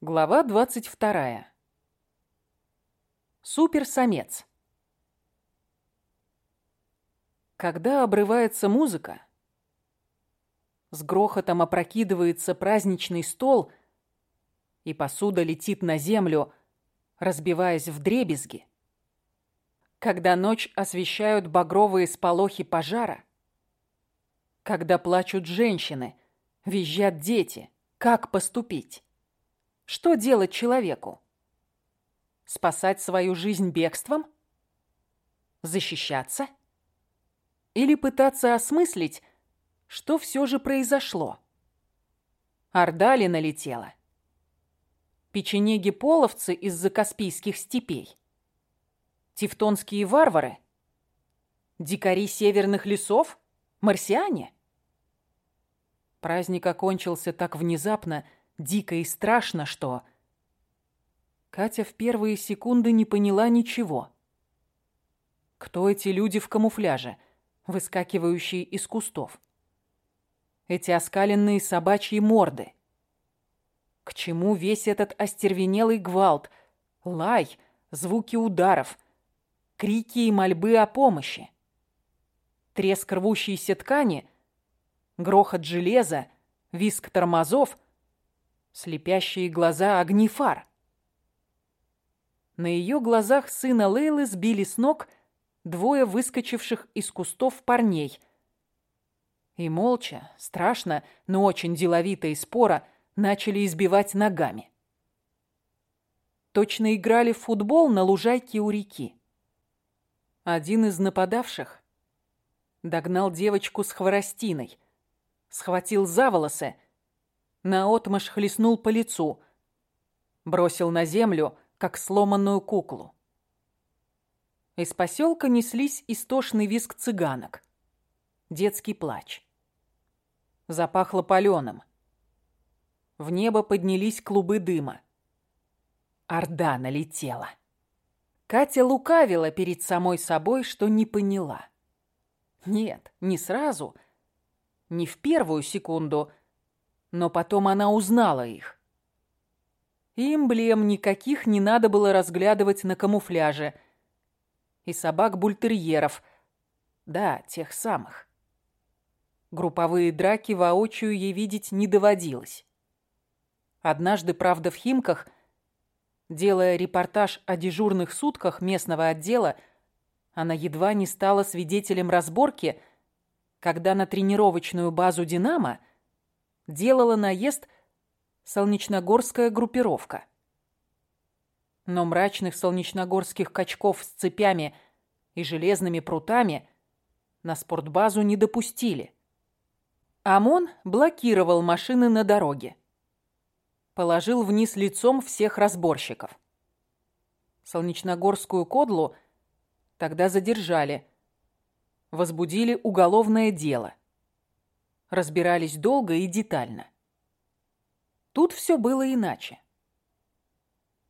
Глава 22. Суперсамец. Когда обрывается музыка, с грохотом опрокидывается праздничный стол, и посуда летит на землю, разбиваясь в дребезги. Когда ночь освещают багровые сполохи пожара, когда плачут женщины, визжат дети, как поступить? Что делать человеку? Спасать свою жизнь бегством? Защищаться? Или пытаться осмыслить, что все же произошло? Орда ли налетела? Печенеги-половцы из-за Каспийских степей? Тевтонские варвары? Дикари северных лесов? Марсиане? Праздник окончился так внезапно, дико и страшно, что... Катя в первые секунды не поняла ничего. Кто эти люди в камуфляже, выскакивающие из кустов? Эти оскаленные собачьи морды? К чему весь этот остервенелый гвалт, лай, звуки ударов, крики и мольбы о помощи? Треск рвущейся ткани, грохот железа, виск тормозов — слепящие глаза огни фар. На ее глазах сына Лейлы сбили с ног двое выскочивших из кустов парней. И молча, страшно, но очень деловито и споро начали избивать ногами. Точно играли в футбол на лужайке у реки. Один из нападавших догнал девочку с хворостиной, схватил за волосы наотмашь хлестнул по лицу, бросил на землю, как сломанную куклу. Из поселка неслись истошный визг цыганок, детский плач. Запахло паленым. В небо поднялись клубы дыма. Орда налетела. Катя лукавила перед самой собой, что не поняла. Нет, не сразу, не в первую секунду, но потом она узнала их. И эмблем никаких не надо было разглядывать на камуфляже. И собак-бультерьеров. Да, тех самых. Групповые драки воочию ей видеть не доводилось. Однажды, правда, в Химках, делая репортаж о дежурных сутках местного отдела, она едва не стала свидетелем разборки, когда на тренировочную базу «Динамо» делала наезд солнечногорская группировка. Но мрачных солнечногорских качков с цепями и железными прутами на спортбазу не допустили. ОМОН блокировал машины на дороге. Положил вниз лицом всех разборщиков. Солнечногорскую кодлу тогда задержали. Возбудили уголовное дело разбирались долго и детально. Тут все было иначе.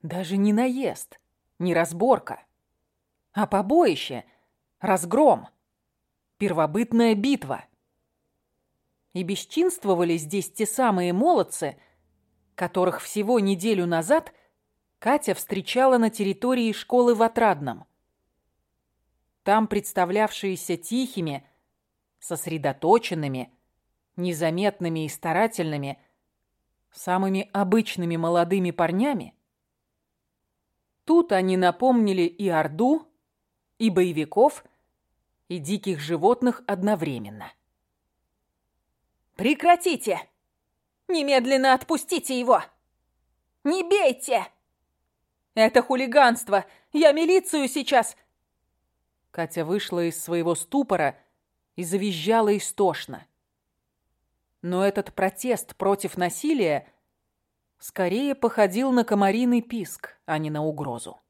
Даже не наезд, не разборка, а побоище, разгром, первобытная битва. И бесчинствовали здесь те самые молодцы, которых всего неделю назад Катя встречала на территории школы в Отрадном. Там представлявшиеся тихими, сосредоточенными, незаметными и старательными, самыми обычными молодыми парнями, тут они напомнили и Орду, и боевиков, и диких животных одновременно. «Прекратите! Немедленно отпустите его! Не бейте! Это хулиганство! Я милицию сейчас!» Катя вышла из своего ступора и завизжала истошно. Но этот протест против насилия скорее походил на комариный писк, а не на угрозу.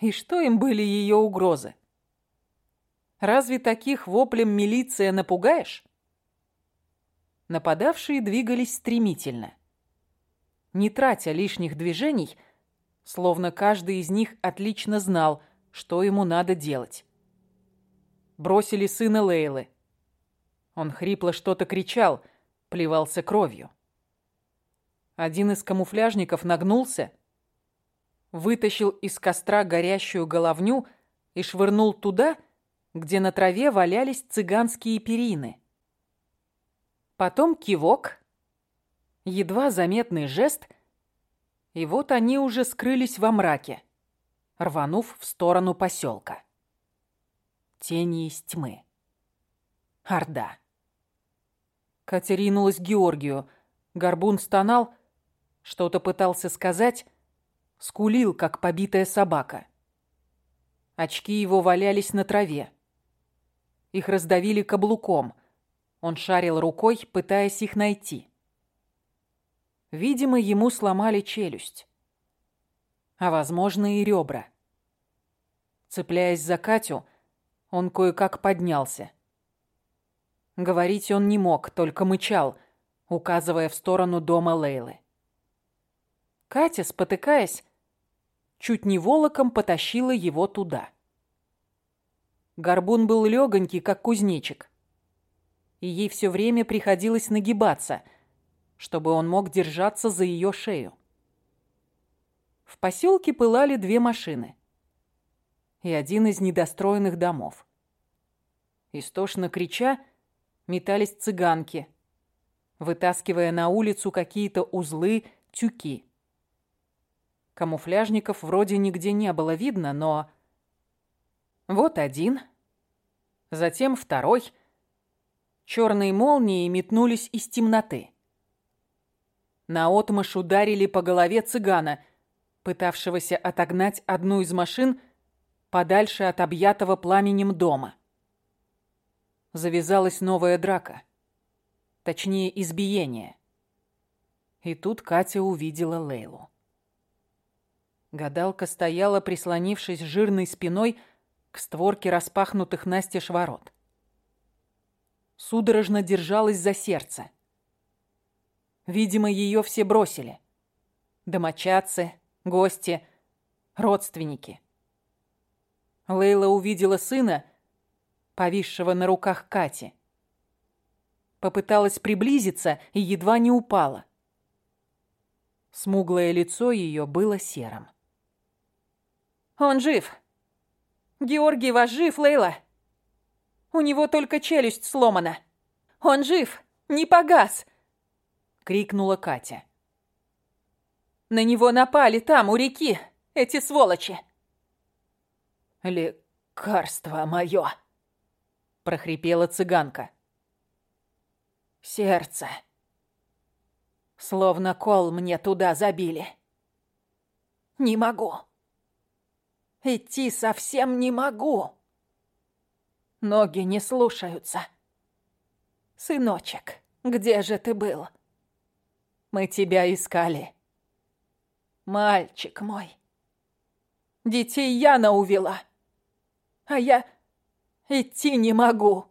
И что им были ее угрозы? Разве таких воплем милиция напугаешь? Нападавшие двигались стремительно. Не тратя лишних движений, словно каждый из них отлично знал, что ему надо делать. Бросили сына Лейлы. Он хрипло что-то кричал, плевался кровью. Один из камуфляжников нагнулся, вытащил из костра горящую головню и швырнул туда, где на траве валялись цыганские перины. Потом кивок, едва заметный жест, и вот они уже скрылись во мраке, рванув в сторону поселка. Тени из тьмы. Орда. Катя ринулась к Георгию. Горбун стонал, что-то пытался сказать, скулил, как побитая собака. Очки его валялись на траве. Их раздавили каблуком. Он шарил рукой, пытаясь их найти. Видимо, ему сломали челюсть. А, возможно, и ребра. Цепляясь за Катю, он кое-как поднялся. Говорить он не мог, только мычал, указывая в сторону дома Лейлы. Катя, спотыкаясь, чуть не волоком потащила его туда. Горбун был легонький, как кузнечик, и ей все время приходилось нагибаться, чтобы он мог держаться за ее шею. В поселке пылали две машины и один из недостроенных домов. Истошно крича, метались цыганки, вытаскивая на улицу какие-то узлы, тюки. Камуфляжников вроде нигде не было видно, но... Вот один, затем второй. Черные молнии метнулись из темноты. Наотмашь ударили по голове цыгана, пытавшегося отогнать одну из машин подальше от объятого пламенем дома завязалась новая драка. Точнее, избиение. И тут Катя увидела Лейлу. Гадалка стояла, прислонившись жирной спиной к створке распахнутых настежь ворот. Судорожно держалась за сердце. Видимо, ее все бросили. Домочадцы, гости, родственники. Лейла увидела сына повисшего на руках Кати. Попыталась приблизиться и едва не упала. Смуглое лицо ее было серым. «Он жив! Георгий ваш жив, Лейла! У него только челюсть сломана! Он жив! Не погас!» — крикнула Катя. «На него напали там, у реки, эти сволочи!» «Лекарство мое!» Прохрипела цыганка. Сердце. Словно кол мне туда забили. Не могу. Идти совсем не могу. Ноги не слушаются. Сыночек, где же ты был? Мы тебя искали. Мальчик мой. Детей Яна увела. А я Идти не могу.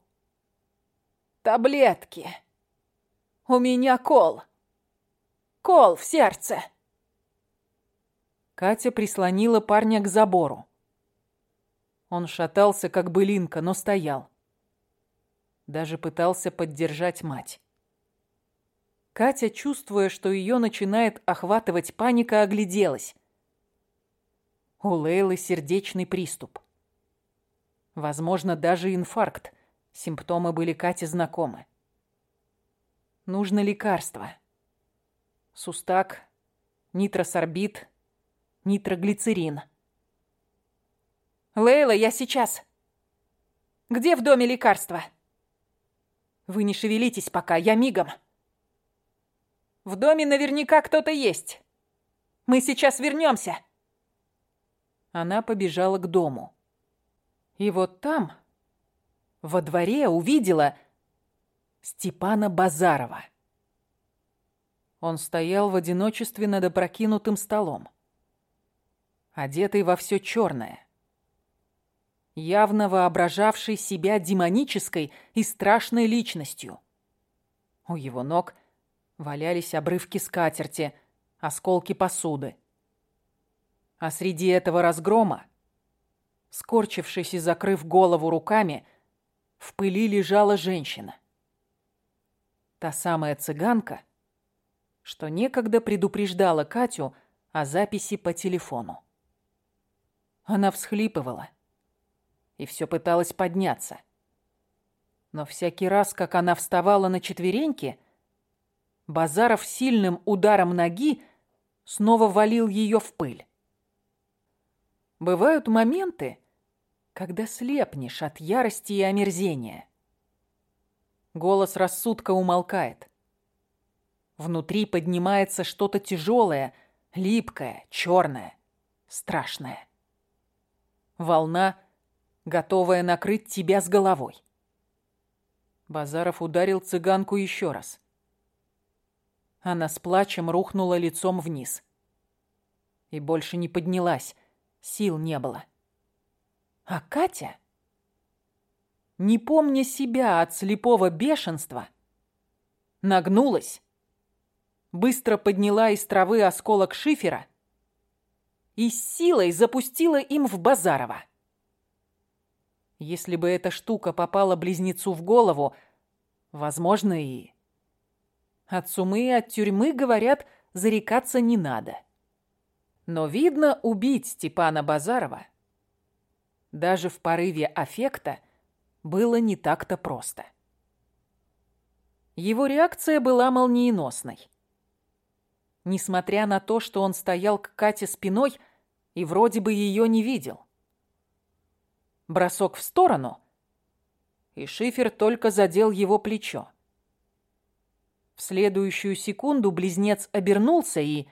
Таблетки. У меня кол. Кол в сердце. Катя прислонила парня к забору. Он шатался, как былинка, но стоял. Даже пытался поддержать мать. Катя, чувствуя, что ее начинает охватывать паника, огляделась. У Лейлы сердечный приступ. Возможно, даже инфаркт. Симптомы были Кате знакомы. Нужно лекарство. Сустак, нитросорбит, нитроглицерин. «Лейла, я сейчас. Где в доме лекарства?» «Вы не шевелитесь пока, я мигом». «В доме наверняка кто-то есть. Мы сейчас вернемся». Она побежала к дому. И вот там, во дворе, увидела Степана Базарова. Он стоял в одиночестве над опрокинутым столом, одетый во все черное, явно воображавший себя демонической и страшной личностью. У его ног валялись обрывки скатерти, осколки посуды. А среди этого разгрома Скорчившись и закрыв голову руками, в пыли лежала женщина. Та самая цыганка, что некогда предупреждала Катю о записи по телефону. Она всхлипывала и все пыталась подняться. Но всякий раз, как она вставала на четвереньки, Базаров сильным ударом ноги снова валил ее в пыль. Бывают моменты, когда слепнешь от ярости и омерзения. Голос рассудка умолкает. Внутри поднимается что-то тяжелое, липкое, черное, страшное. Волна, готовая накрыть тебя с головой. Базаров ударил цыганку еще раз. Она с плачем рухнула лицом вниз. И больше не поднялась, сил не было. А Катя, не помня себя от слепого бешенства, нагнулась, быстро подняла из травы осколок шифера и силой запустила им в Базарова. Если бы эта штука попала близнецу в голову, возможно, и... От сумы и от тюрьмы, говорят, зарекаться не надо. Но, видно, убить Степана Базарова даже в порыве аффекта было не так-то просто. Его реакция была молниеносной. Несмотря на то, что он стоял к Кате спиной и вроде бы ее не видел. Бросок в сторону, и Шифер только задел его плечо. В следующую секунду близнец обернулся и...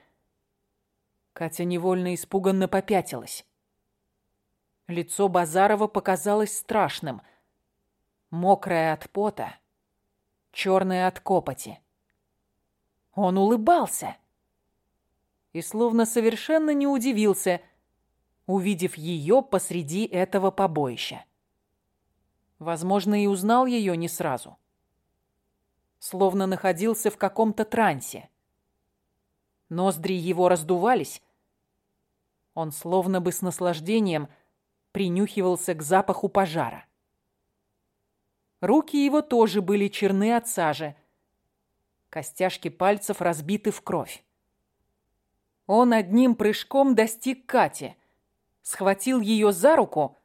Катя невольно испуганно попятилась. Лицо Базарова показалось страшным. Мокрое от пота, черное от копоти. Он улыбался и словно совершенно не удивился, увидев ее посреди этого побоища. Возможно, и узнал ее не сразу. Словно находился в каком-то трансе. Ноздри его раздувались. Он словно бы с наслаждением принюхивался к запаху пожара. Руки его тоже были черны от сажи. Костяшки пальцев разбиты в кровь. Он одним прыжком достиг Кати, схватил ее за руку,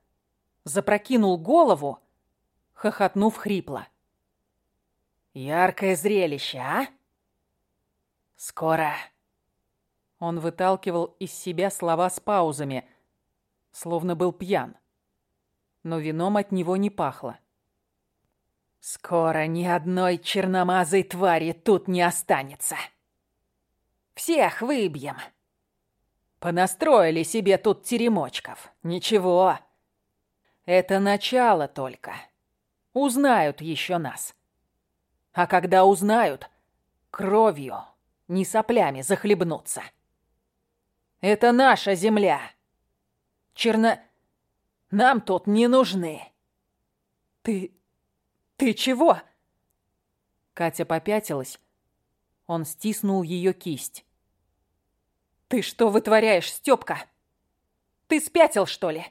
запрокинул голову, хохотнув хрипло. «Яркое зрелище, а? Скоро...» Он выталкивал из себя слова с паузами, словно был пьян. Но вином от него не пахло. «Скоро ни одной черномазой твари тут не останется. Всех выбьем!» Понастроили себе тут теремочков. Ничего. Это начало только. Узнают еще нас. А когда узнают, кровью, не соплями захлебнутся. Это наша земля. Черно... Нам тут не нужны. Ты... ты чего? Катя попятилась. Он стиснул ее кисть. «Ты что вытворяешь, Стёпка? Ты спятил, что ли?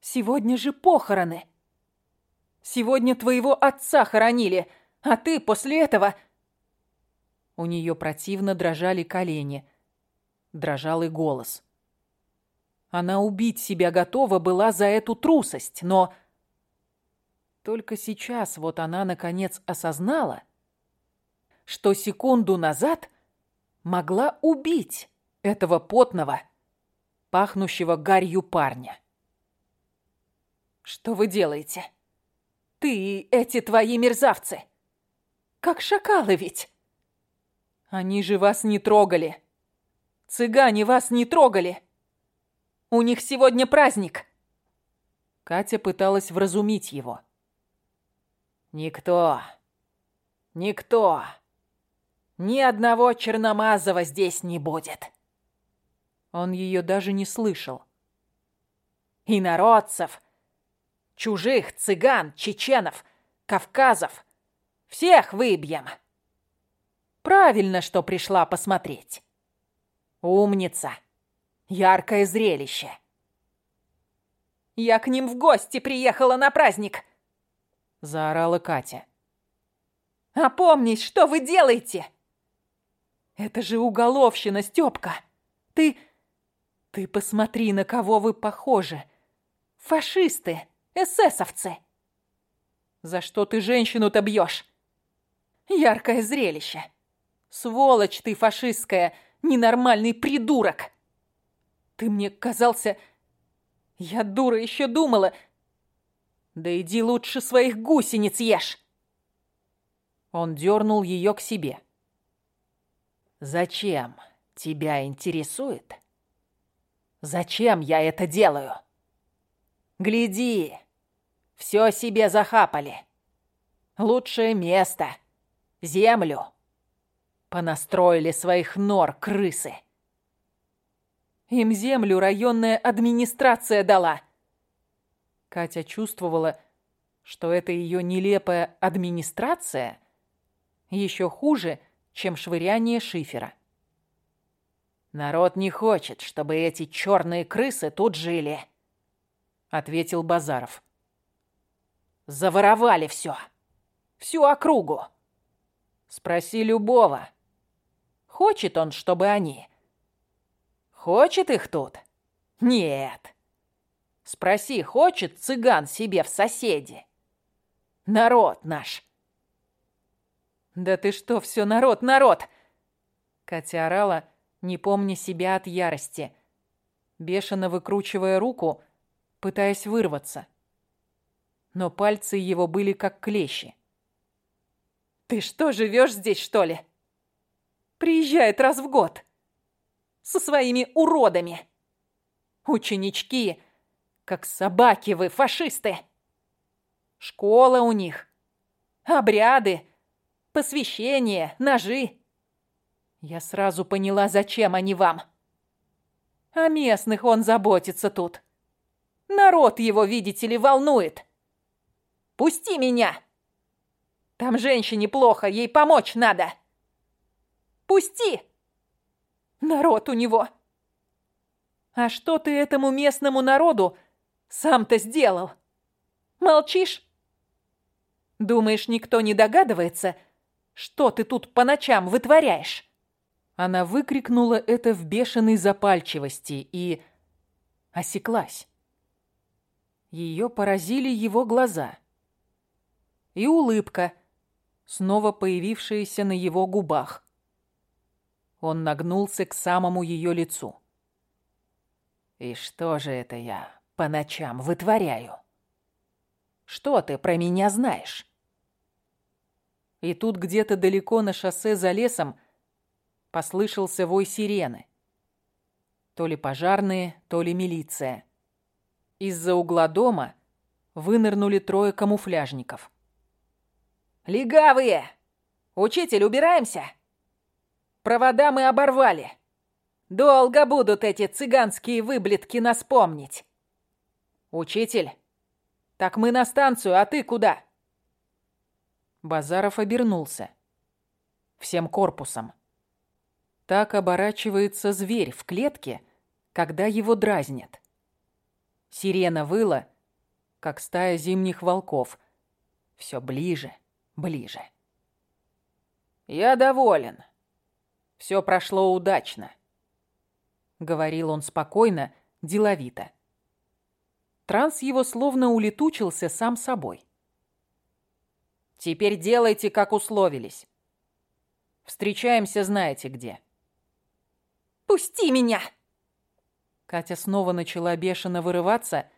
Сегодня же похороны. Сегодня твоего отца хоронили, а ты после этого...» У нее противно дрожали колени. Дрожал и голос. Она убить себя готова была за эту трусость, но... Только сейчас вот она, наконец, осознала, что секунду назад могла убить этого потного, пахнущего гарью парня. «Что вы делаете? Ты и эти твои мерзавцы! Как шакалы ведь!» «Они же вас не трогали! Цыгане вас не трогали! У них сегодня праздник!» Катя пыталась вразумить его. «Никто, никто, ни одного Черномазова здесь не будет!» Он ее даже не слышал. И народцев, чужих, цыган, чеченов, кавказов. Всех выбьем. Правильно, что пришла посмотреть. Умница. Яркое зрелище. Я к ним в гости приехала на праздник. Заорала Катя. Опомнись, что вы делаете? Это же уголовщина, Стёпка! Ты... Ты посмотри, на кого вы похожи! Фашисты! Эсэсовцы!» «За что ты женщину-то бьешь?» «Яркое зрелище! Сволочь ты фашистская, ненормальный придурок!» «Ты мне казался... Я дура еще думала...» «Да иди лучше своих гусениц ешь!» Он дернул ее к себе. «Зачем тебя интересует? Зачем я это делаю? Гляди, все себе захапали. Лучшее место, землю. Понастроили своих нор крысы. Им землю районная администрация дала. Катя чувствовала, что это ее нелепая администрация еще хуже, чем швыряние шифера. «Народ не хочет, чтобы эти черные крысы тут жили», — ответил Базаров. «Заворовали все. Всю округу. Спроси любого. Хочет он, чтобы они... Хочет их тут? Нет. Спроси, хочет цыган себе в соседи? Народ наш «Да ты что, все народ, народ!» Катя орала, не помня себя от ярости, бешено выкручивая руку, пытаясь вырваться. Но пальцы его были как клещи. «Ты что, живешь здесь, что ли?» «Приезжает раз в год. Со своими уродами. Ученички, как собаки вы, фашисты. Школа у них. Обряды, посвящение, ножи. Я сразу поняла, зачем они вам. О местных он заботится тут. Народ его, видите ли, волнует. Пусти меня. Там женщине плохо, ей помочь надо. Пусти. Народ у него. А что ты этому местному народу сам-то сделал? Молчишь? Думаешь, никто не догадывается, что ты тут по ночам вытворяешь?» Она выкрикнула это в бешеной запальчивости и осеклась. Ее поразили его глаза. И улыбка, снова появившаяся на его губах. Он нагнулся к самому ее лицу. «И что же это я по ночам вытворяю? Что ты про меня знаешь?» И тут где-то далеко на шоссе за лесом послышался вой сирены. То ли пожарные, то ли милиция. Из-за угла дома вынырнули трое камуфляжников. «Легавые! Учитель, убираемся! Провода мы оборвали. Долго будут эти цыганские выблетки нас помнить. Учитель, так мы на станцию, а ты куда?» Базаров обернулся. Всем корпусом. Так оборачивается зверь в клетке, когда его дразнят. Сирена выла, как стая зимних волков. Все ближе, ближе. «Я доволен. Все прошло удачно», — говорил он спокойно, деловито. Транс его словно улетучился сам собой. Теперь делайте, как условились. Встречаемся знаете где. Пусти меня!» Катя снова начала бешено вырываться.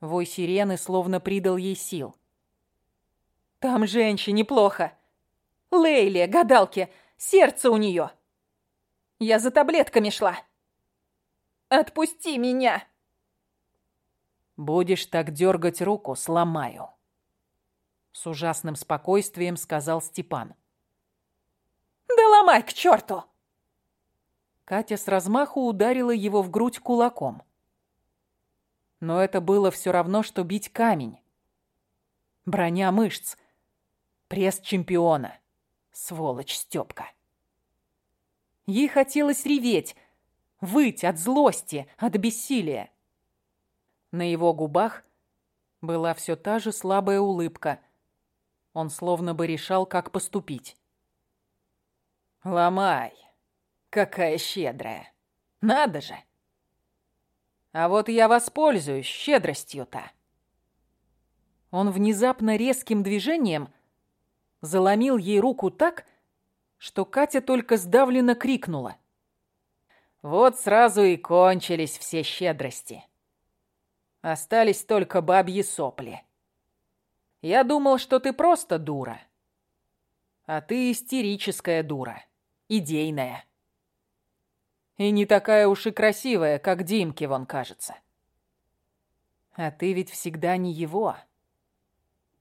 Вой сирены словно придал ей сил. «Там женщине плохо. Лейле, гадалке, сердце у нее. Я за таблетками шла. Отпусти меня!» «Будешь так дергать руку, сломаю». С ужасным спокойствием сказал Степан. «Да ломай к черту!» Катя с размаху ударила его в грудь кулаком. Но это было все равно, что бить камень. Броня мышц. Пресс чемпиона. Сволочь Степка. Ей хотелось реветь, выть от злости, от бессилия. На его губах была все та же слабая улыбка – он словно бы решал, как поступить. Ломай. Какая щедрая. Надо же. А вот я воспользуюсь щедростью-то. Он внезапно резким движением заломил ей руку так, что Катя только сдавленно крикнула. Вот сразу и кончились все щедрости. Остались только бабьи сопли. Я думал, что ты просто дура. А ты истерическая дура. Идейная. И не такая уж и красивая, как Димке вон кажется. А ты ведь всегда не его.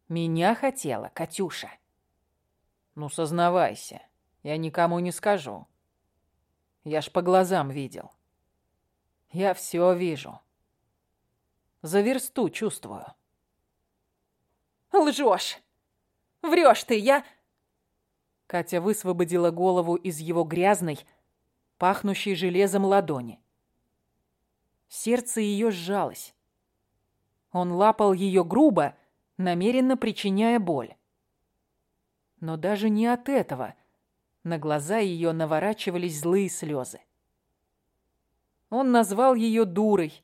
Меня хотела Катюша. Ну, сознавайся, я никому не скажу. Я ж по глазам видел. Я все вижу. За версту чувствую. Лжешь! Врешь ты, я... Катя высвободила голову из его грязной, пахнущей железом ладони. Сердце ее сжалось. Он лапал ее грубо, намеренно причиняя боль. Но даже не от этого на глаза ее наворачивались злые слезы. Он назвал ее дурой,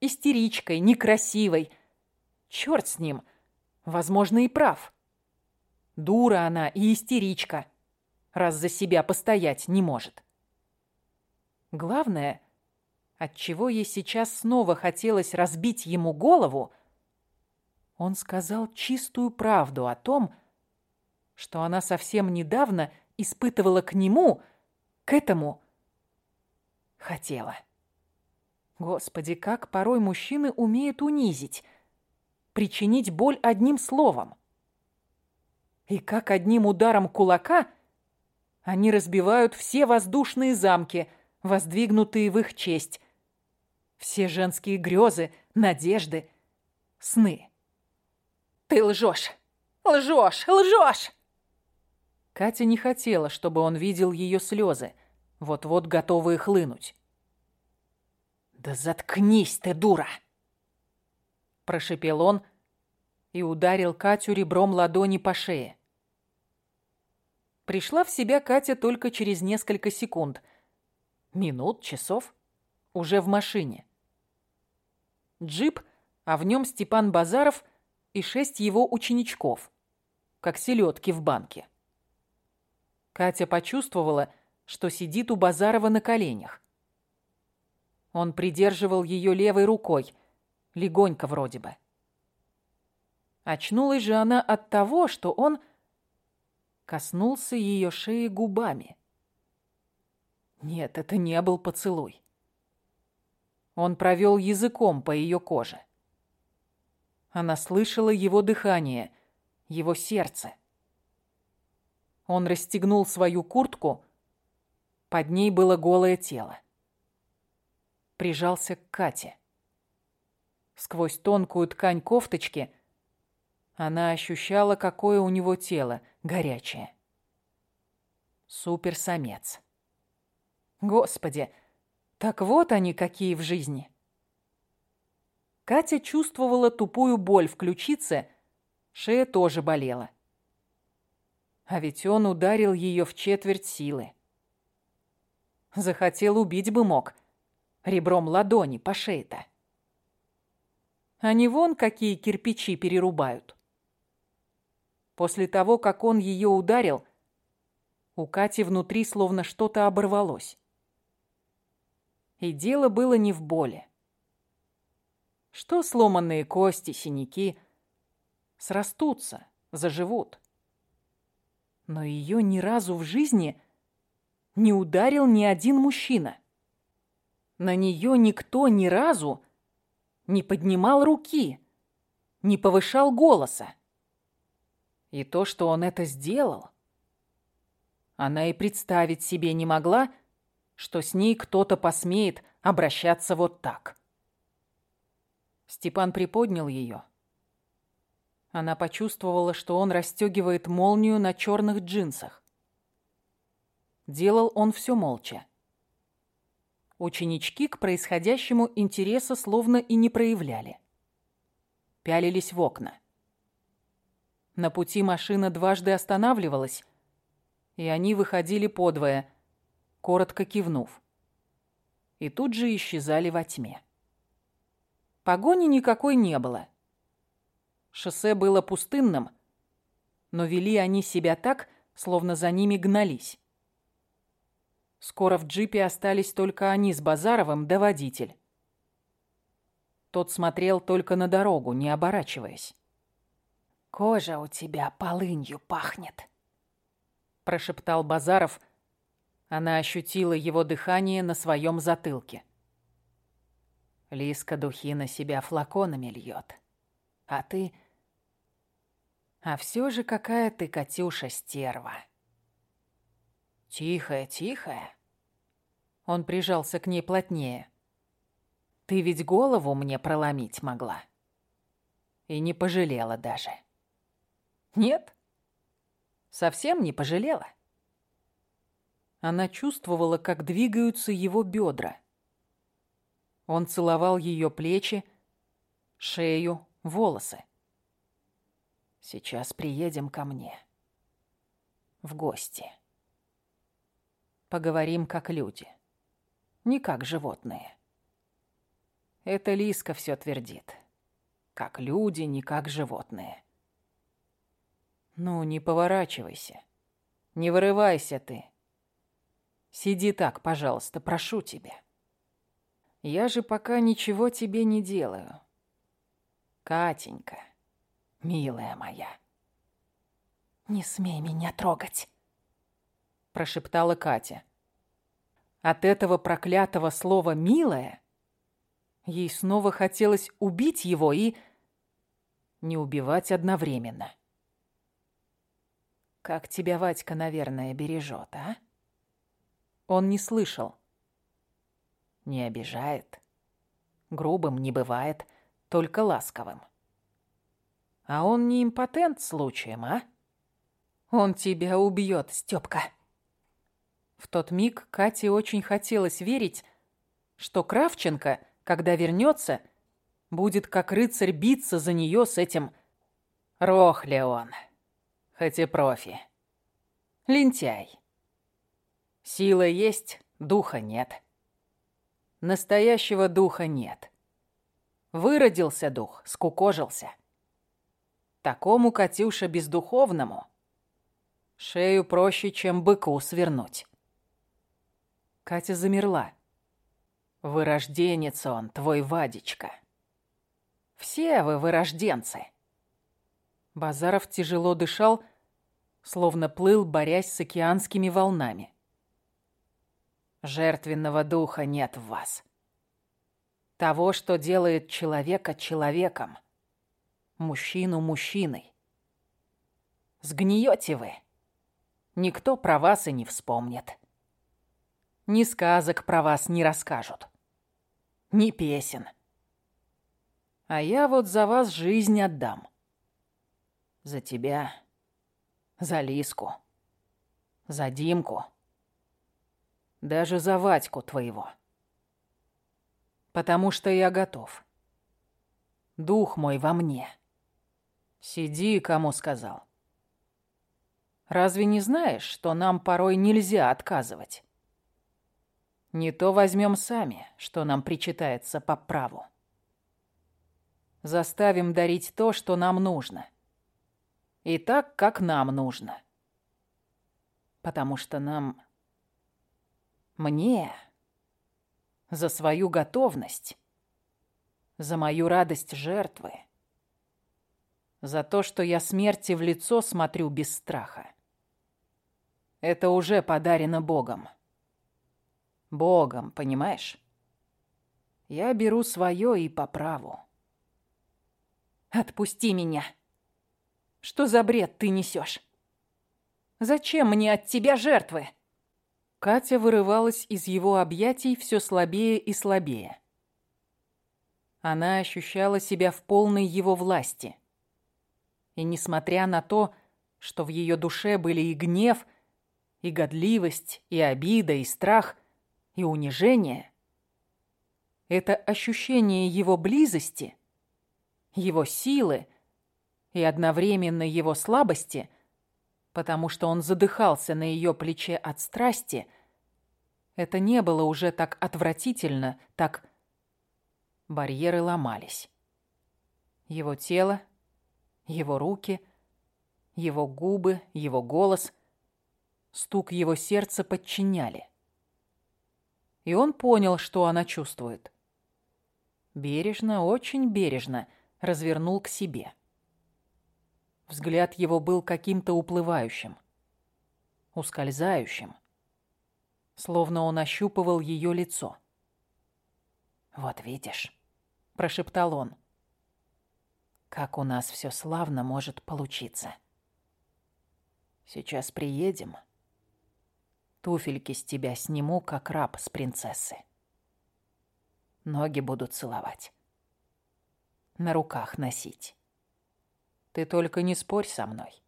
истеричкой, некрасивой. Черт с ним, возможно, и прав. Дура она и истеричка, раз за себя постоять не может. Главное, от чего ей сейчас снова хотелось разбить ему голову, он сказал чистую правду о том, что она совсем недавно испытывала к нему, к этому хотела. Господи, как порой мужчины умеют унизить, причинить боль одним словом. И как одним ударом кулака они разбивают все воздушные замки, воздвигнутые в их честь, все женские грезы, надежды, сны. «Ты лжешь! Лжешь! Лжешь!» Катя не хотела, чтобы он видел ее слезы, вот-вот готовые хлынуть. «Да заткнись ты, дура!» Прошипел он, и ударил Катю ребром ладони по шее. Пришла в себя Катя только через несколько секунд. Минут, часов. Уже в машине. Джип, а в нем Степан Базаров и шесть его ученичков, как селедки в банке. Катя почувствовала, что сидит у Базарова на коленях. Он придерживал ее левой рукой, легонько вроде бы. Очнулась же она от того, что он коснулся ее шеи губами. Нет, это не был поцелуй. Он провел языком по ее коже. Она слышала его дыхание, его сердце. Он расстегнул свою куртку, под ней было голое тело. Прижался к Кате. Сквозь тонкую ткань кофточки – она ощущала, какое у него тело, горячее. Суперсамец. Господи, так вот они какие в жизни. Катя чувствовала тупую боль в ключице, шея тоже болела. А ведь он ударил ее в четверть силы. Захотел убить бы мог, ребром ладони по шее-то. А не вон какие кирпичи перерубают. После того, как он ее ударил, у Кати внутри словно что-то оборвалось. И дело было не в боли. Что сломанные кости, синяки срастутся, заживут. Но ее ни разу в жизни не ударил ни один мужчина. На нее никто ни разу не поднимал руки, не повышал голоса. И то, что он это сделал... Она и представить себе не могла, что с ней кто-то посмеет обращаться вот так. Степан приподнял ее. Она почувствовала, что он расстегивает молнию на черных джинсах. Делал он все молча. Ученички к происходящему интереса словно и не проявляли. Пялились в окна. На пути машина дважды останавливалась, и они выходили подвое, коротко кивнув. И тут же исчезали во тьме. Погони никакой не было. Шоссе было пустынным, но вели они себя так, словно за ними гнались. Скоро в джипе остались только они с Базаровым да водитель. Тот смотрел только на дорогу, не оборачиваясь. «Кожа у тебя полынью пахнет», — прошептал Базаров. Она ощутила его дыхание на своем затылке. Лиска духи на себя флаконами льет. А ты... А все же какая ты, Катюша, стерва. Тихая, тихая. Он прижался к ней плотнее. Ты ведь голову мне проломить могла. И не пожалела даже. Нет? Совсем не пожалела? Она чувствовала, как двигаются его бедра. Он целовал ее плечи, шею, волосы. Сейчас приедем ко мне. В гости. Поговорим как люди. Не как животные. Это Лиска все твердит. Как люди, не как животные. Ну, не поворачивайся. Не вырывайся ты. Сиди так, пожалуйста, прошу тебя. Я же пока ничего тебе не делаю. Катенька, милая моя. «Не смей меня трогать», — прошептала Катя. От этого проклятого слова «милая» ей снова хотелось убить его и не убивать одновременно. «Как тебя Вадька, наверное, бережет, а?» Он не слышал. Не обижает. Грубым не бывает, только ласковым. А он не импотент случаем, а? Он тебя убьет, Стёпка. В тот миг Кате очень хотелось верить, что Кравченко, когда вернется, будет как рыцарь биться за нее с этим Рохли он, хоть и профи. Лентяй. Сила есть, духа нет. Настоящего духа нет. Выродился дух, скукожился. Такому Катюша бездуховному шею проще, чем быку свернуть. Катя замерла. Вырожденец он, твой Вадичка. Все вы вырожденцы. Базаров тяжело дышал, словно плыл, борясь с океанскими волнами. Жертвенного духа нет в вас. Того, что делает человека человеком. Мужчину мужчиной. Сгниете вы. Никто про вас и не вспомнит. Ни сказок про вас не расскажут. Ни песен. А я вот за вас жизнь отдам. За тебя. За Лиску. За Димку. Даже за Вадьку твоего. Потому что я готов. Дух мой во мне. Сиди, кому сказал. Разве не знаешь, что нам порой нельзя отказывать? Не то возьмем сами, что нам причитается по праву. Заставим дарить то, что нам нужно. И так, как нам нужно. Потому что нам мне за свою готовность, за мою радость жертвы, за то, что я смерти в лицо смотрю без страха. Это уже подарено Богом. Богом, понимаешь? Я беру свое и по праву. Отпусти меня. Что за бред ты несешь? Зачем мне от тебя жертвы? Катя вырывалась из его объятий все слабее и слабее. Она ощущала себя в полной его власти. И несмотря на то, что в ее душе были и гнев, и годливость, и обида, и страх, и унижение, это ощущение его близости, его силы и одновременно его слабости потому что он задыхался на ее плече от страсти, это не было уже так отвратительно, так... Барьеры ломались. Его тело, его руки, его губы, его голос, стук его сердца подчиняли. И он понял, что она чувствует. Бережно, очень бережно развернул к себе. Взгляд его был каким-то уплывающим, ускользающим, словно он ощупывал ее лицо. «Вот видишь», — прошептал он, — «как у нас все славно может получиться. Сейчас приедем, туфельки с тебя сниму, как раб с принцессы. Ноги буду целовать, на руках носить». Ты только не спорь со мной.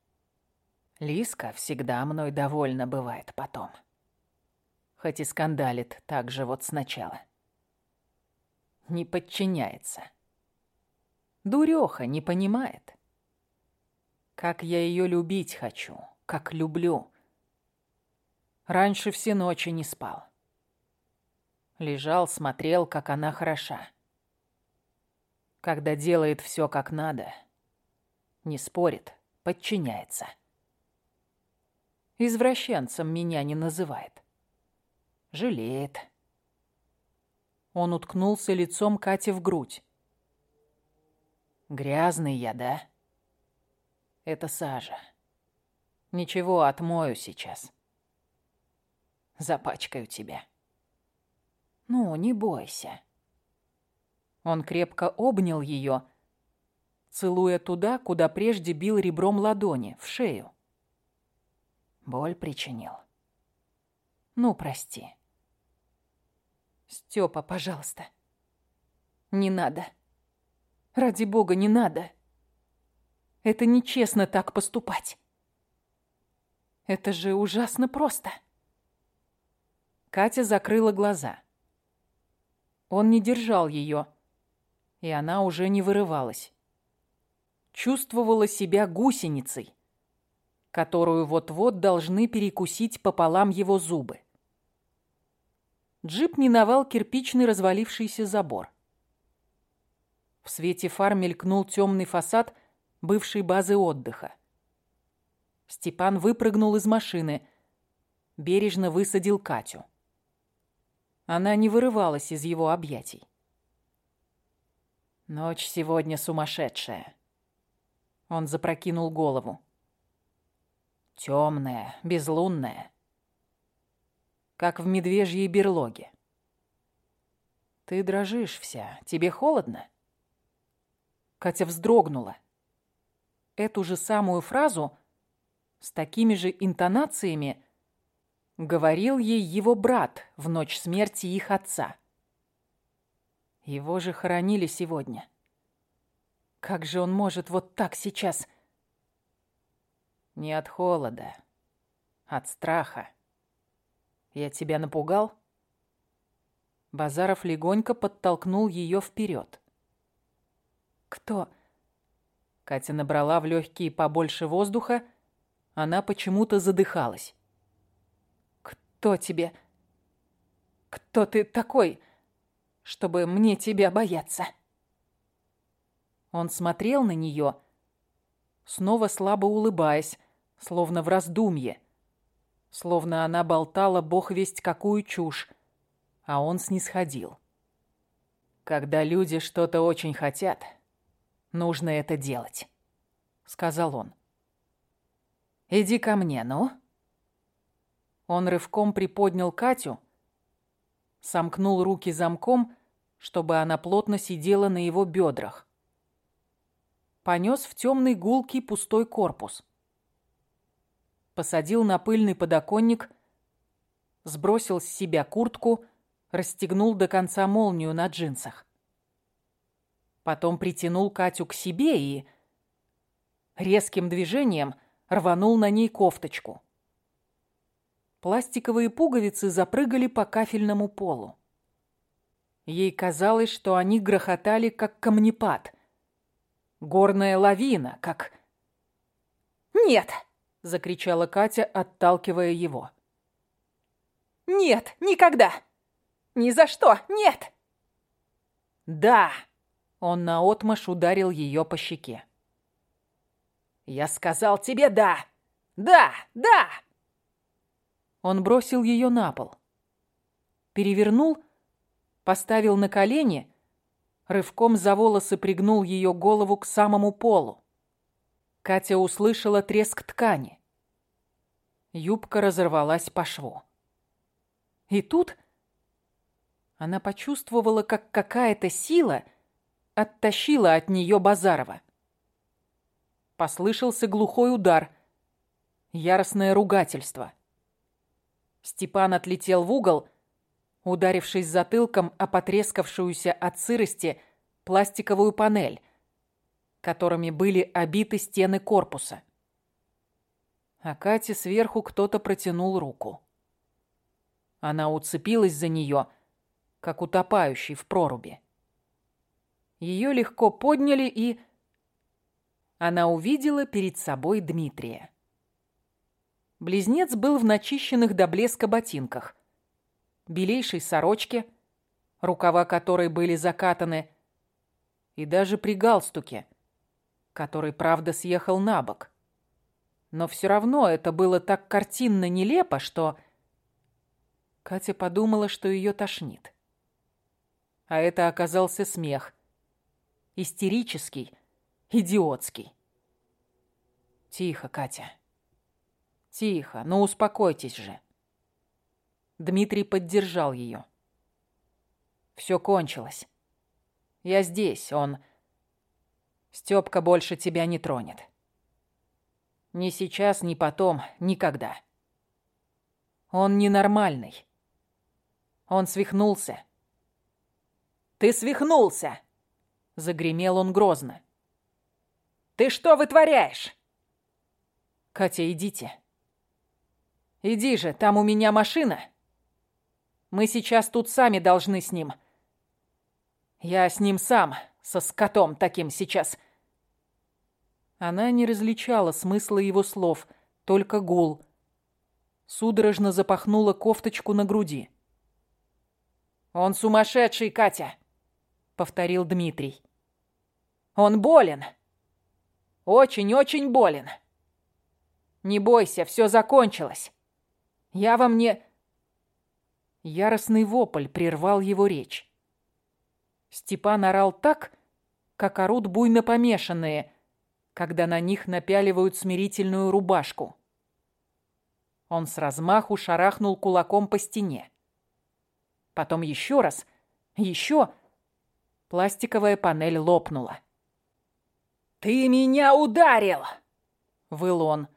Лиска всегда мной довольна бывает потом. Хоть и скандалит так же вот сначала. Не подчиняется. Дурёха не понимает. Как я её любить хочу, как люблю. Раньше все ночи не спал. Лежал, смотрел, как она хороша. Когда делает всё как надо — не спорит, подчиняется. Извращенцем меня не называет. Жалеет. Он уткнулся лицом Кате в грудь. Грязный я, да? Это сажа. Ничего, отмою сейчас. Запачкаю тебя. Ну, не бойся. Он крепко обнял ее целуя туда, куда прежде бил ребром ладони, в шею. Боль причинил. Ну, прости. Степа, пожалуйста. Не надо. Ради бога, не надо. Это нечестно так поступать. Это же ужасно просто. Катя закрыла глаза. Он не держал ее, и она уже не вырывалась чувствовала себя гусеницей, которую вот-вот должны перекусить пополам его зубы. Джип миновал кирпичный развалившийся забор. В свете фар мелькнул темный фасад бывшей базы отдыха. Степан выпрыгнул из машины, бережно высадил Катю. Она не вырывалась из его объятий. Ночь сегодня сумасшедшая. Он запрокинул голову. Темная, безлунная. Как в медвежьей берлоге. Ты дрожишь вся. Тебе холодно? Катя вздрогнула. Эту же самую фразу с такими же интонациями говорил ей его брат в ночь смерти их отца. Его же хоронили сегодня. Как же он может вот так сейчас? Не от холода, от страха. Я тебя напугал? Базаров легонько подтолкнул ее вперед. Кто? Катя набрала в легкие побольше воздуха. Она почему-то задыхалась. Кто тебе? Кто ты такой, чтобы мне тебя бояться? Он смотрел на нее, снова слабо улыбаясь, словно в раздумье. Словно она болтала бог весть какую чушь, а он снисходил. «Когда люди что-то очень хотят, нужно это делать», — сказал он. «Иди ко мне, ну». Он рывком приподнял Катю, сомкнул руки замком, чтобы она плотно сидела на его бедрах понес в темный гулкий пустой корпус. Посадил на пыльный подоконник, сбросил с себя куртку, расстегнул до конца молнию на джинсах. Потом притянул Катю к себе и резким движением рванул на ней кофточку. Пластиковые пуговицы запрыгали по кафельному полу. Ей казалось, что они грохотали, как камнепад, Горная лавина, как... «Нет!» — закричала Катя, отталкивая его. «Нет, никогда! Ни за что, нет!» «Да!» — он наотмашь ударил ее по щеке. «Я сказал тебе да! Да! Да!» Он бросил ее на пол. Перевернул, поставил на колени, рывком за волосы пригнул ее голову к самому полу. Катя услышала треск ткани. Юбка разорвалась по шву. И тут она почувствовала, как какая-то сила оттащила от нее Базарова. Послышался глухой удар, яростное ругательство. Степан отлетел в угол, ударившись затылком о потрескавшуюся от сырости пластиковую панель, которыми были обиты стены корпуса. А Кате сверху кто-то протянул руку. Она уцепилась за нее, как утопающий в проруби. Ее легко подняли, и... Она увидела перед собой Дмитрия. Близнец был в начищенных до блеска ботинках, белейшей сорочке, рукава которой были закатаны, и даже при галстуке, который, правда, съехал на бок. Но все равно это было так картинно нелепо, что... Катя подумала, что ее тошнит. А это оказался смех. Истерический, идиотский. Тихо, Катя. Тихо, ну успокойтесь же. Дмитрий поддержал ее. Все кончилось. Я здесь, он... Стёпка больше тебя не тронет. Ни сейчас, ни потом, никогда. Он ненормальный. Он свихнулся. «Ты свихнулся!» — загремел он грозно. «Ты что вытворяешь?» «Катя, идите». «Иди же, там у меня машина. Мы сейчас тут сами должны с ним. Я с ним сам, со скотом таким сейчас. Она не различала смысла его слов, только гул. Судорожно запахнула кофточку на груди. «Он сумасшедший, Катя!» — повторил Дмитрий. «Он болен. Очень-очень болен. Не бойся, все закончилось. Я вам не...» Яростный вопль прервал его речь. Степан орал так, как орут буйно помешанные, когда на них напяливают смирительную рубашку. Он с размаху шарахнул кулаком по стене. Потом еще раз, еще... Пластиковая панель лопнула. «Ты меня ударил!» — выл он.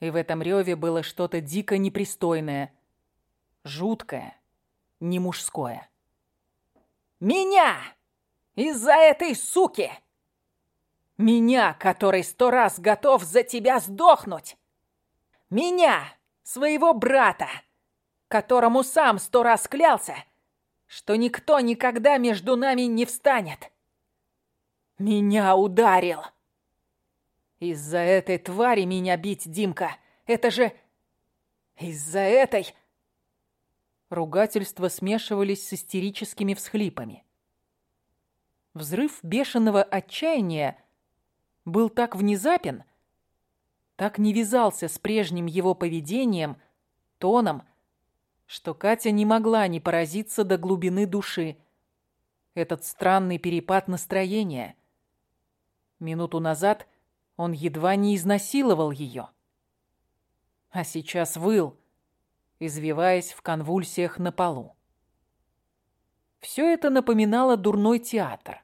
И в этом реве было что-то дико непристойное, жуткое, не мужское. «Меня! Из-за этой суки!» Меня, который сто раз готов за тебя сдохнуть. Меня, своего брата, которому сам сто раз клялся, что никто никогда между нами не встанет. Меня ударил. Из-за этой твари меня бить, Димка. Это же... Из-за этой... Ругательства смешивались с истерическими всхлипами. Взрыв бешеного отчаяния был так внезапен, так не вязался с прежним его поведением, тоном, что Катя не могла не поразиться до глубины души. Этот странный перепад настроения. Минуту назад он едва не изнасиловал ее. А сейчас выл, извиваясь в конвульсиях на полу. Все это напоминало дурной театр,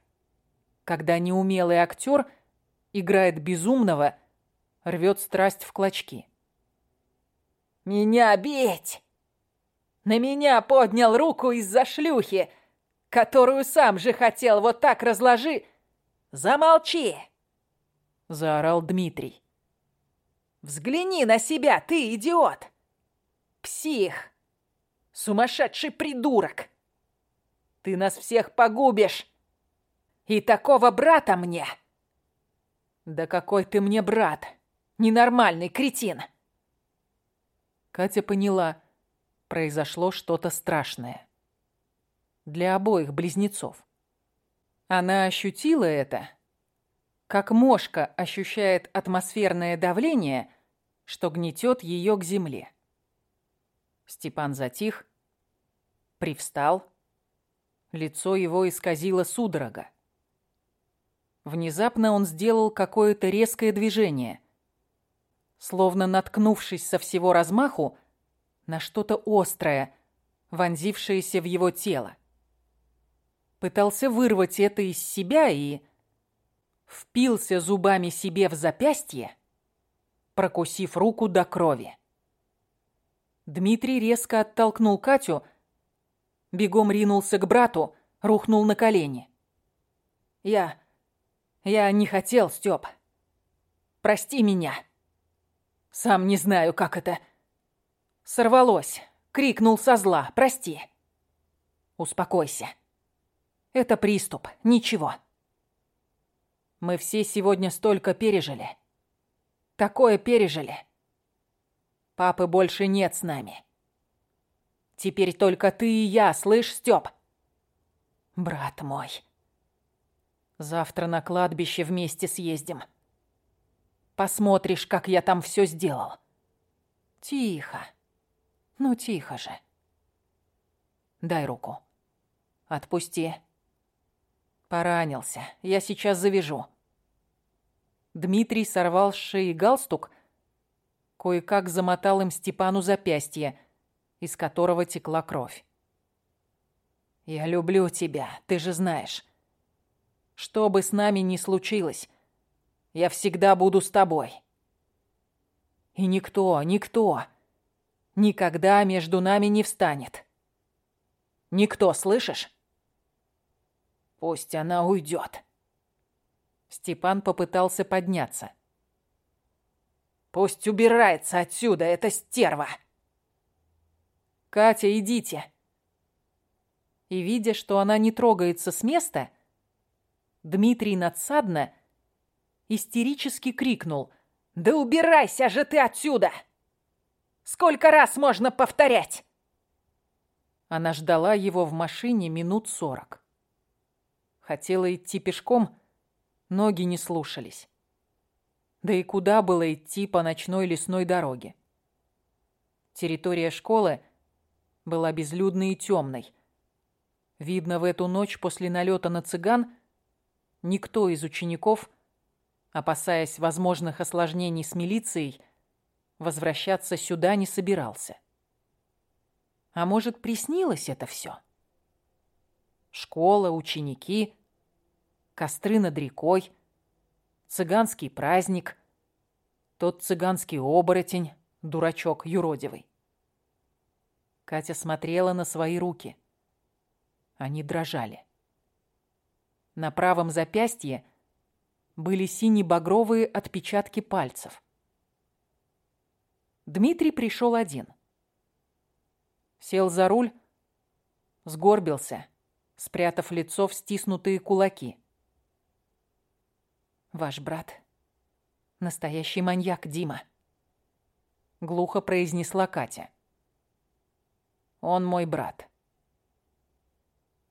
когда неумелый актер – играет безумного, рвет страсть в клочки. «Меня бить! На меня поднял руку из-за шлюхи, которую сам же хотел вот так разложи... Замолчи!» Заорал Дмитрий. «Взгляни на себя, ты идиот! Псих! Сумасшедший придурок! Ты нас всех погубишь! И такого брата мне!» «Да какой ты мне брат! Ненормальный кретин!» Катя поняла, произошло что-то страшное. Для обоих близнецов. Она ощутила это, как мошка ощущает атмосферное давление, что гнетет ее к земле. Степан затих, привстал, лицо его исказило судорога. Внезапно он сделал какое-то резкое движение, словно наткнувшись со всего размаху на что-то острое, вонзившееся в его тело. Пытался вырвать это из себя и впился зубами себе в запястье, прокусив руку до крови. Дмитрий резко оттолкнул Катю, бегом ринулся к брату, рухнул на колени. «Я... я не хотел, Стёп. Прости меня. Сам не знаю, как это...» Сорвалось, крикнул со зла. «Прости». «Успокойся. Это приступ, ничего. Мы все сегодня столько пережили. Такое пережили. Папы больше нет с нами. Теперь только ты и я, слышь, Стёп? Брат мой. Завтра на кладбище вместе съездим. Посмотришь, как я там все сделал. Тихо. Ну, тихо же. Дай руку. Отпусти. Поранился. Я сейчас завяжу. Дмитрий сорвал с шеи галстук, кое-как замотал им Степану запястье, из которого текла кровь. «Я люблю тебя, ты же знаешь. Что бы с нами ни случилось, я всегда буду с тобой. И никто, никто никогда между нами не встанет. Никто, слышишь? Пусть она уйдет. Степан попытался подняться. Пусть убирается отсюда эта стерва. Катя, идите. И видя, что она не трогается с места, Дмитрий надсадно истерически крикнул: "Да убирайся же ты отсюда! Сколько раз можно повторять?" Она ждала его в машине минут сорок. Хотела идти пешком, Ноги не слушались. Да и куда было идти по ночной лесной дороге? Территория школы была безлюдной и темной. Видно, в эту ночь после налета на цыган никто из учеников, опасаясь возможных осложнений с милицией, возвращаться сюда не собирался. А может, приснилось это все? Школа, ученики, костры над рекой, цыганский праздник, тот цыганский оборотень, дурачок юродивый. Катя смотрела на свои руки. Они дрожали. На правом запястье были сине-багровые отпечатки пальцев. Дмитрий пришел один. Сел за руль, сгорбился, спрятав лицо в стиснутые кулаки. Ваш брат — настоящий маньяк, Дима. Глухо произнесла Катя. Он мой брат.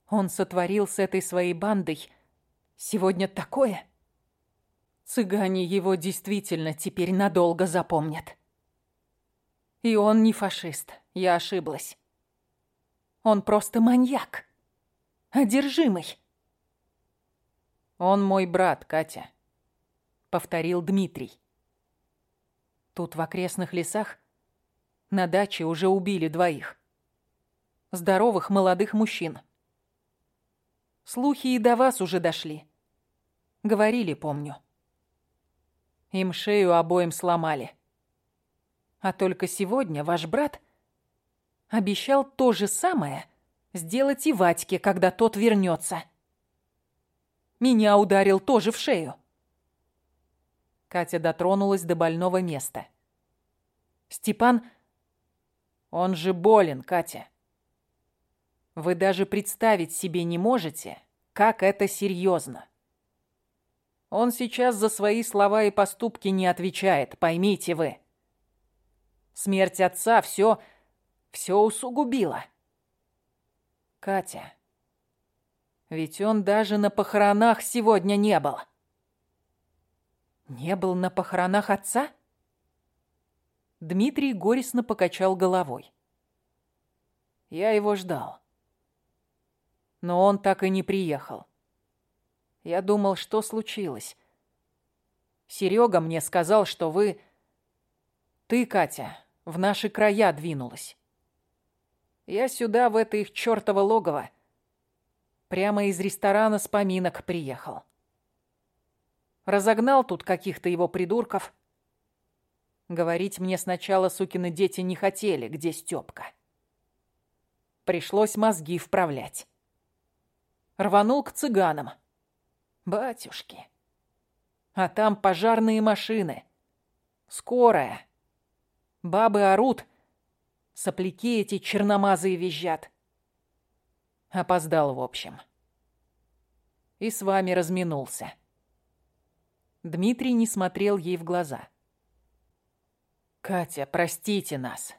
Он сотворил с этой своей бандой сегодня такое. Цыгане его действительно теперь надолго запомнят. И он не фашист, я ошиблась. Он просто маньяк. Одержимый. Он мой брат, Катя повторил Дмитрий. Тут в окрестных лесах на даче уже убили двоих. Здоровых молодых мужчин. Слухи и до вас уже дошли. Говорили, помню. Им шею обоим сломали. А только сегодня ваш брат обещал то же самое сделать и Ватьке, когда тот вернется. Меня ударил тоже в шею. Катя дотронулась до больного места. Степан... Он же болен, Катя. Вы даже представить себе не можете, как это серьезно. Он сейчас за свои слова и поступки не отвечает, поймите вы. Смерть отца все, все усугубила. Катя, ведь он даже на похоронах сегодня не был. Не был на похоронах отца? Дмитрий горестно покачал головой. Я его ждал. Но он так и не приехал. Я думал, что случилось. Серега мне сказал, что вы... Ты, Катя, в наши края двинулась. Я сюда, в это их чёртово логово, прямо из ресторана с поминок приехал. Разогнал тут каких-то его придурков. Говорить мне сначала сукины дети не хотели, где Стёпка. Пришлось мозги вправлять. Рванул к цыганам. Батюшки. А там пожарные машины. Скорая. Бабы орут. Сопляки эти черномазые визжат. Опоздал, в общем. И с вами разминулся. Дмитрий не смотрел ей в глаза. «Катя, простите нас.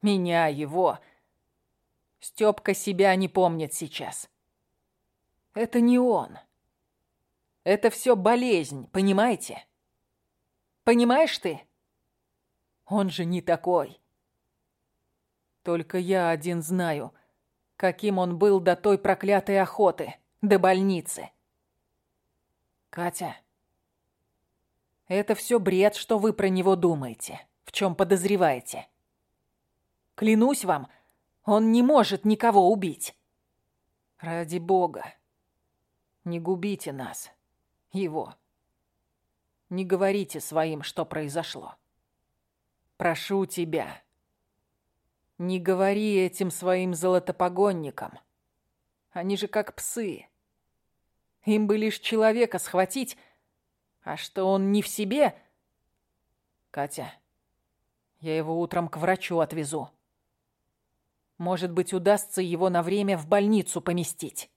Меня, его. Стёпка себя не помнит сейчас. Это не он. Это все болезнь, понимаете? Понимаешь ты?» Он же не такой. Только я один знаю, каким он был до той проклятой охоты, до больницы. Катя, это все бред, что вы про него думаете, в чем подозреваете. Клянусь вам, он не может никого убить. Ради бога, не губите нас, его. Не говорите своим, что произошло. Прошу тебя, не говори этим своим золотопогонникам. Они же как псы. Им бы лишь человека схватить, а что он не в себе... Катя, я его утром к врачу отвезу. Может быть, удастся его на время в больницу поместить.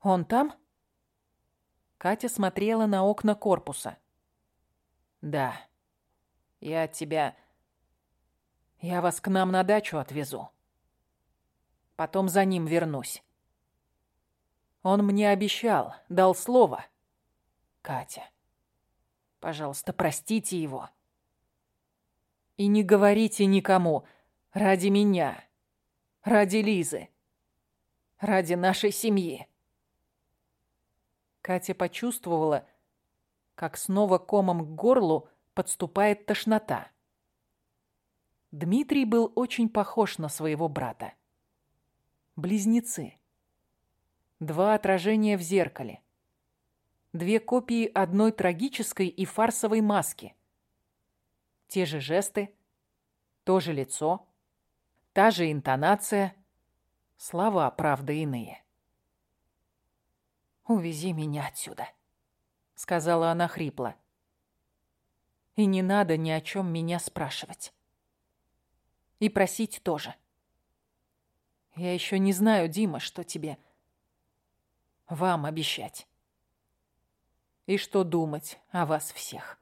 Он там? Катя смотрела на окна корпуса. Да. Я тебя... Я вас к нам на дачу отвезу. Потом за ним вернусь. Он мне обещал, дал слово. Катя, пожалуйста, простите его. И не говорите никому, ради меня, ради Лизы, ради нашей семьи. Катя почувствовала, как снова комом к горлу подступает тошнота. Дмитрий был очень похож на своего брата. Близнецы. Два отражения в зеркале. Две копии одной трагической и фарсовой маски. Те же жесты, то же лицо, та же интонация, слова, правда, иные. «Увези меня отсюда», — сказала она хрипло. И не надо ни о чем меня спрашивать. И просить тоже. Я еще не знаю, Дима, что тебе... Вам обещать. И что думать о вас всех.